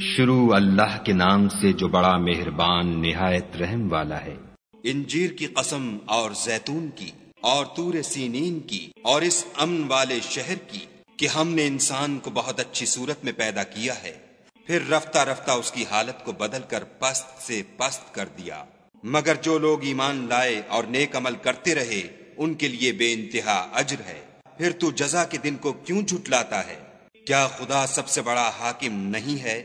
شروع اللہ کے نام سے جو بڑا مہربان نہایت رحم والا ہے۔ انجیر کی قسم اور زیتون کی اور تور سینین کی اور اس امن والے شہر کی کہ ہم نے انسان کو بہت اچھی صورت میں پیدا کیا ہے۔ پھر رفتہ رفتہ اس کی حالت کو بدل کر پست سے پست کر دیا۔ مگر جو لوگ ایمان لائے اور نیک عمل کرتے رہے، ان کے لیے بے انتہا اجر ہے۔ پھر تو جزا کے دن کو کیوں جھٹلاتا ہے؟ کیا خدا سب سے بڑا حاکم نہیں ہے؟